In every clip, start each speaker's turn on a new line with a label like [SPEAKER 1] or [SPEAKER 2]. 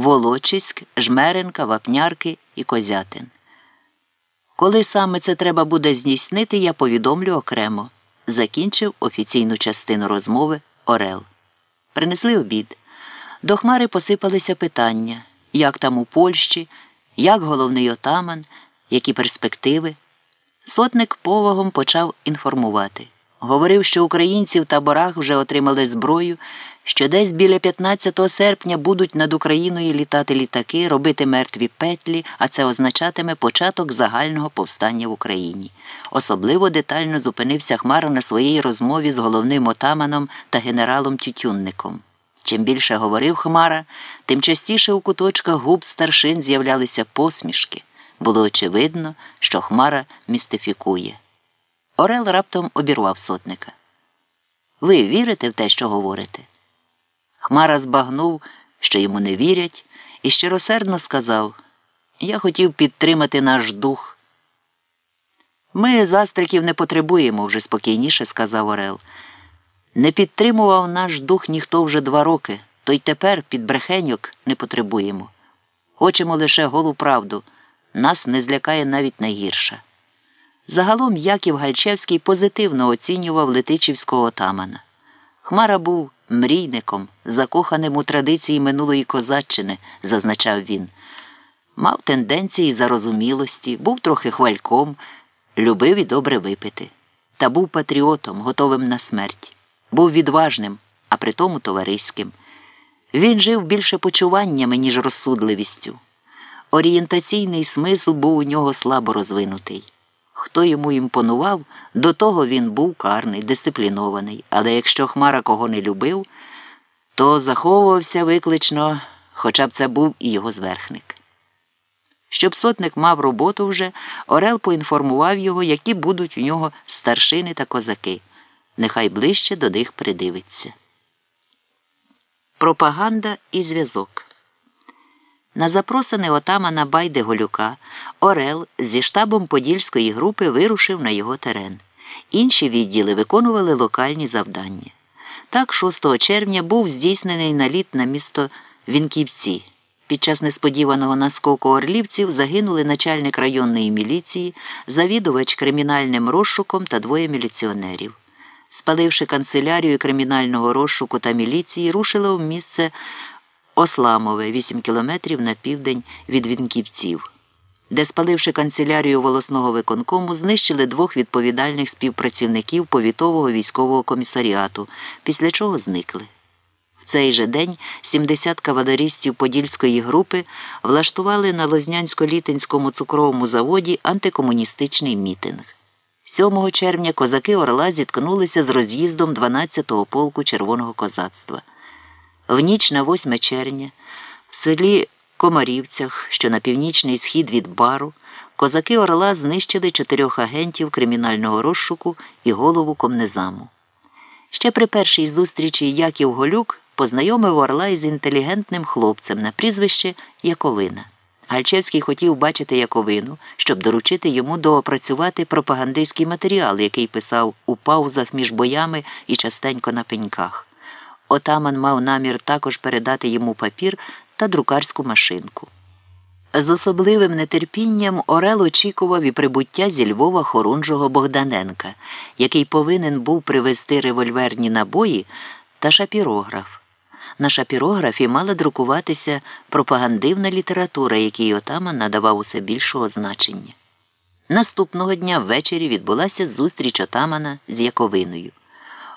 [SPEAKER 1] Волочиськ, Жмеренка, Вапнярки і Козятин. Коли саме це треба буде здійснити, я повідомлю окремо. Закінчив офіційну частину розмови Орел. Принесли обід. До Хмари посипалися питання, як там у Польщі, як головний отаман, які перспективи. Сотник повагом почав інформувати. Говорив, що українці в таборах вже отримали зброю, що десь біля 15 серпня будуть над Україною літати літаки, робити мертві петлі, а це означатиме початок загального повстання в Україні. Особливо детально зупинився Хмара на своїй розмові з головним отаманом та генералом Тютюнником. Чим більше говорив Хмара, тим частіше у куточках губ старшин з'являлися посмішки. Було очевидно, що Хмара містифікує. Орел раптом обірвав сотника. Ви вірите в те, що говорите? Хмара збагнув, що йому не вірять, і щиросердно сказав Я хотів підтримати наш дух. Ми застриків не потребуємо, вже спокійніше сказав Орел. Не підтримував наш дух ніхто вже два роки, то й тепер під брехеньок не потребуємо. Хочемо лише голу правду, нас не злякає навіть найгірша. Загалом Яків Гальчевський позитивно оцінював Летичівського отамана. Хмара був мрійником, закоханим у традиції минулої козаччини, зазначав він. Мав тенденції зарозумілості, був трохи хвальком, любив і добре випити. Та був патріотом, готовим на смерть. Був відважним, а при тому товариським. Він жив більше почуваннями, ніж розсудливістю. Орієнтаційний смисл був у нього слабо розвинутий. Хто йому імпонував, до того він був карний, дисциплінований, але якщо Хмара кого не любив, то заховувався виклично, хоча б це був і його зверхник. Щоб сотник мав роботу вже, Орел поінформував його, які будуть у нього старшини та козаки. Нехай ближче до них придивиться. Пропаганда і зв'язок. На запросене отамана Байде Голюка Орел зі штабом Подільської групи вирушив на його терен. Інші відділи виконували локальні завдання. Так, 6 червня був здійснений наліт на місто Вінківці. Під час несподіваного наскоку орлівців загинули начальник районної міліції, завідувач кримінальним розшуком та двоє міліціонерів. Спаливши канцелярію кримінального розшуку та міліції, рушили в місце Осламове, 8 кілометрів на південь від Вінківців, де, спаливши канцелярію волосного виконкому, знищили двох відповідальних співпрацівників повітового військового комісаріату, після чого зникли. В цей же день 70 кавалерістів Подільської групи влаштували на Лознянсько-Літинському цукровому заводі антикомуністичний мітинг. 7 червня козаки Орла зіткнулися з роз'їздом 12-го полку Червоного козацтва. В ніч на 8 червня в селі Комарівцях, що на північний схід від бару, козаки Орла знищили чотирьох агентів кримінального розшуку і голову комнезаму. Ще при першій зустрічі Яків Голюк познайомив Орла із інтелігентним хлопцем на прізвище Яковина. Гальчевський хотів бачити Яковину, щоб доручити йому доопрацювати пропагандистський матеріал, який писав у паузах між боями і частенько на пеньках. Отаман мав намір також передати йому папір та друкарську машинку. З особливим нетерпінням Орел очікував і прибуття зі Львова хорунжого Богданенка, який повинен був привезти револьверні набої та шапірограф. На шапірографі мала друкуватися пропагандивна література, якій отаман надавав усе більшого значення. Наступного дня ввечері відбулася зустріч отамана з Яковиною.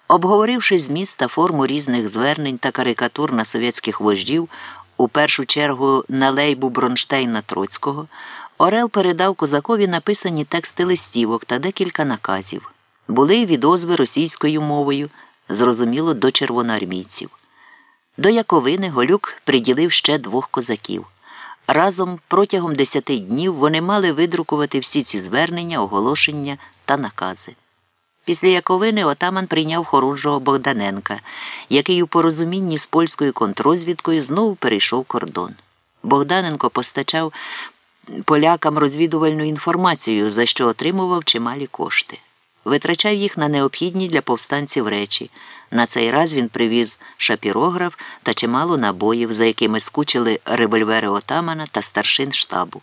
[SPEAKER 1] Обговоривши зміст та форму різних звернень та карикатур на совєтських вождів, у першу чергу на лейбу Бронштейна Троцького, Орел передав козакові написані тексти листівок та декілька наказів. Були відозви російською мовою, зрозуміло, до червоноармійців. До Яковини Голюк приділив ще двох козаків. Разом протягом десяти днів вони мали видрукувати всі ці звернення, оголошення та накази. Після Яковини отаман прийняв хорунжого Богданенка, який у порозумінні з польською контрозвідкою знову перейшов кордон. Богданенко постачав полякам розвідувальну інформацію, за що отримував чималі кошти. Витрачав їх на необхідні для повстанців речі, На цей раз він привіз шапірограф та чимало набоїв, за якими скучили револьвери отамана та старшин штабу.